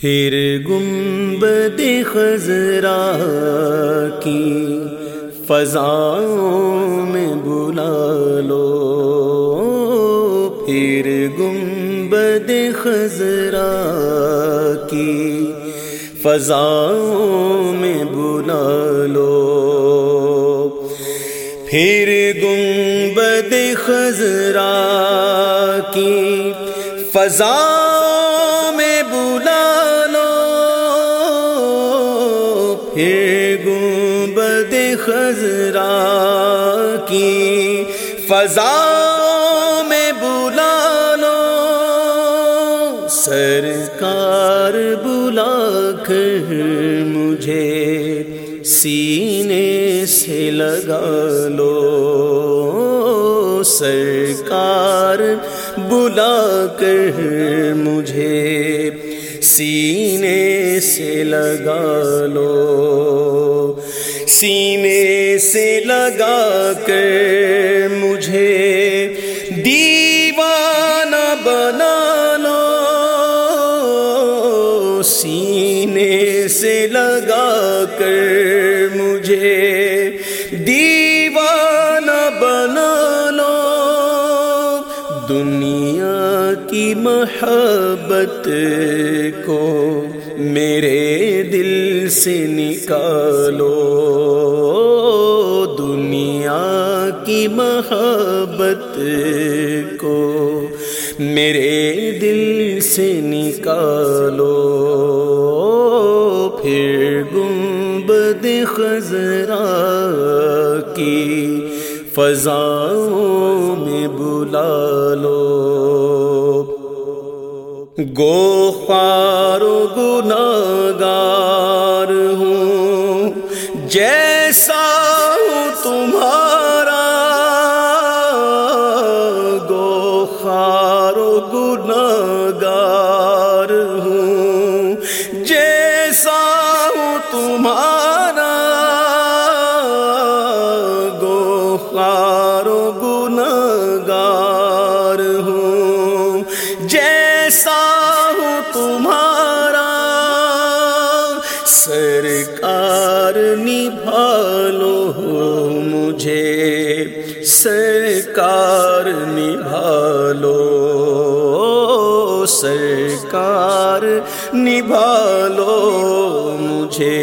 پھر گنبد خزرا کی فضاؤں میں بلا لو۔ پھر گنبد خزرا کی فضاؤں میں بلا لو۔ پھر گنبد خزرا کی فضا خزرا کی فضا میں بلا لو سرکار بلا کر مجھے سینے سے لگا لو، سرکار بلا کر مجھے سینے سے لگا لو۔ سینے سے لگا کر مجھے دیوانہ بنانا سینے سے لگا کر مجھے میرے دل سے نکالو دنیا کی محبت کو میرے دل سے نکالو پھر گنبد خزرا کی فضاؤں میں بلا لو گو پارو گناگار ہوں۔ جیسا ہوں تمہارا۔ گو خارو گناگار ہوں۔ جیسا ہوں تمہارا۔ سرکار نبھالو مجھے سرکار نبھالو سرکار نبھالو مجھے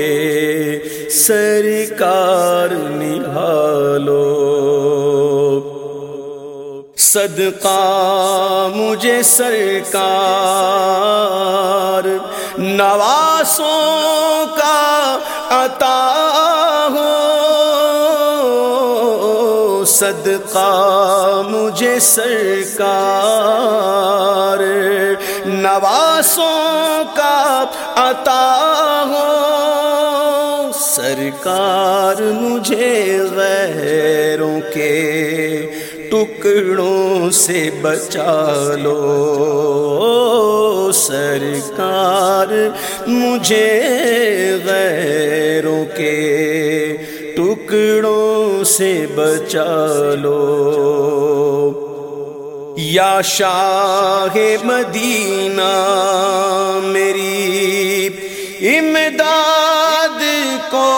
سرکار نبھالو۔ صدقہ مجھے سرکار نواسوں صدقہ مجھے سرکار نواسوں کا عطا ہو۔ سرکار مجھے غیروں کے ٹکڑوں سے بچا لو۔ سرکار مجھے غیروں کے ٹکڑوں سے بچا لو۔ یا شاہ مدینہ میری امداد کو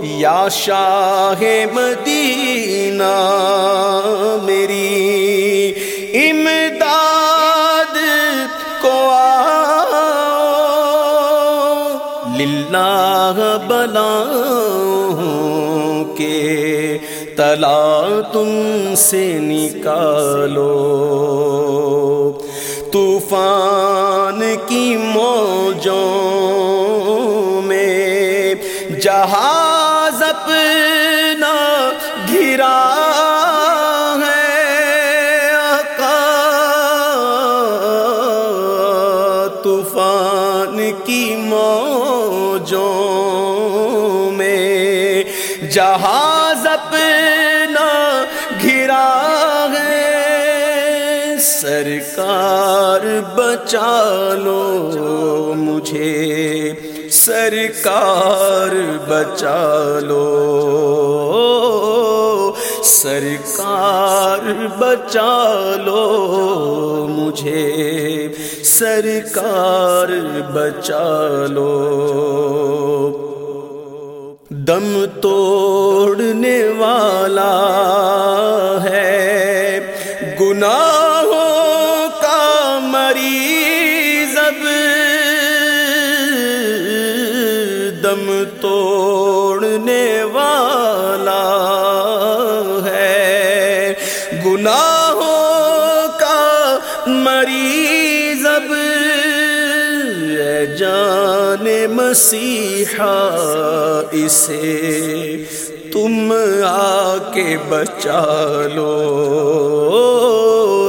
یا شاہ مدینہ میری للہ بلا کے تلا تم سے نکالو۔ طوفان کی موجوں میں جہاز اپنے موجوں میں جہاز اپنا گھرا ہے۔ سرکار بچا لو مجھے۔ سرکار بچا لو۔ سرکار بچا لو مجھے۔ سرکار بچا لو۔ دم توڑنے والا ہے۔ گناہوں کا مریض اب۔ دم توڑنے والا ہے۔ گناہوں مسیحا اسے تم آ کے بچا لو۔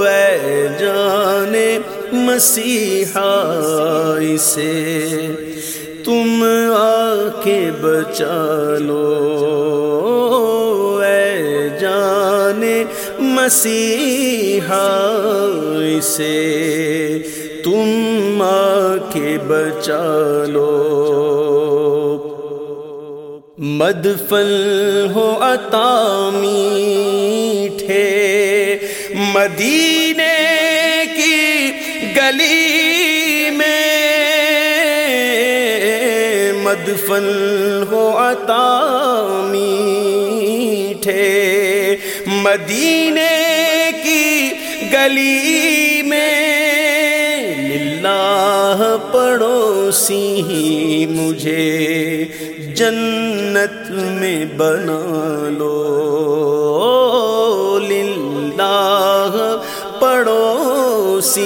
اے جان مسیحا اسے تم آ کے بچا لو۔ اے جان مسیحا اسے تم آ کے بچا لو۔ مدفل ہو عطا میٹھے مدینے کی گلی میں مدفن ہو عطا میٹھے مدینے کی گلی میں للہ پڑوسی ہی مجھے جنت میں بنا لو للہ پڑوسی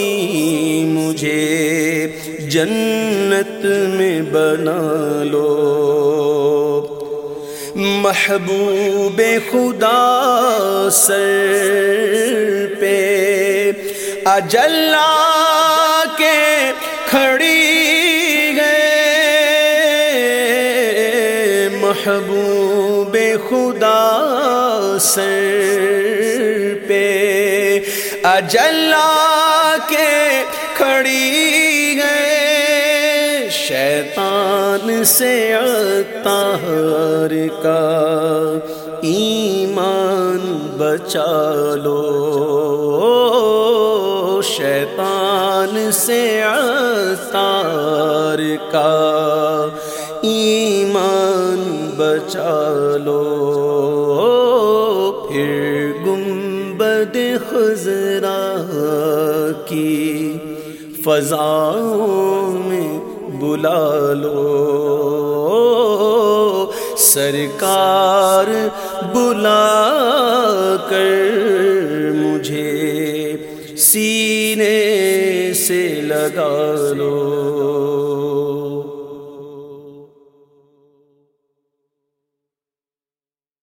مجھے جنت میں بنا لو محبوب خدا سر پہ اجلا کے کھڑی محبوب خدا سر پہ اجلا کے کھڑی گئے شیطان سے اتار کا ایمان بچا لو۔ شیطان سے اتار کا بچا لو پھر گنبد خزرا کی فضاؤں میں بلا لو۔ سرکار بلا کر مجھے سینے سے لگا لو۔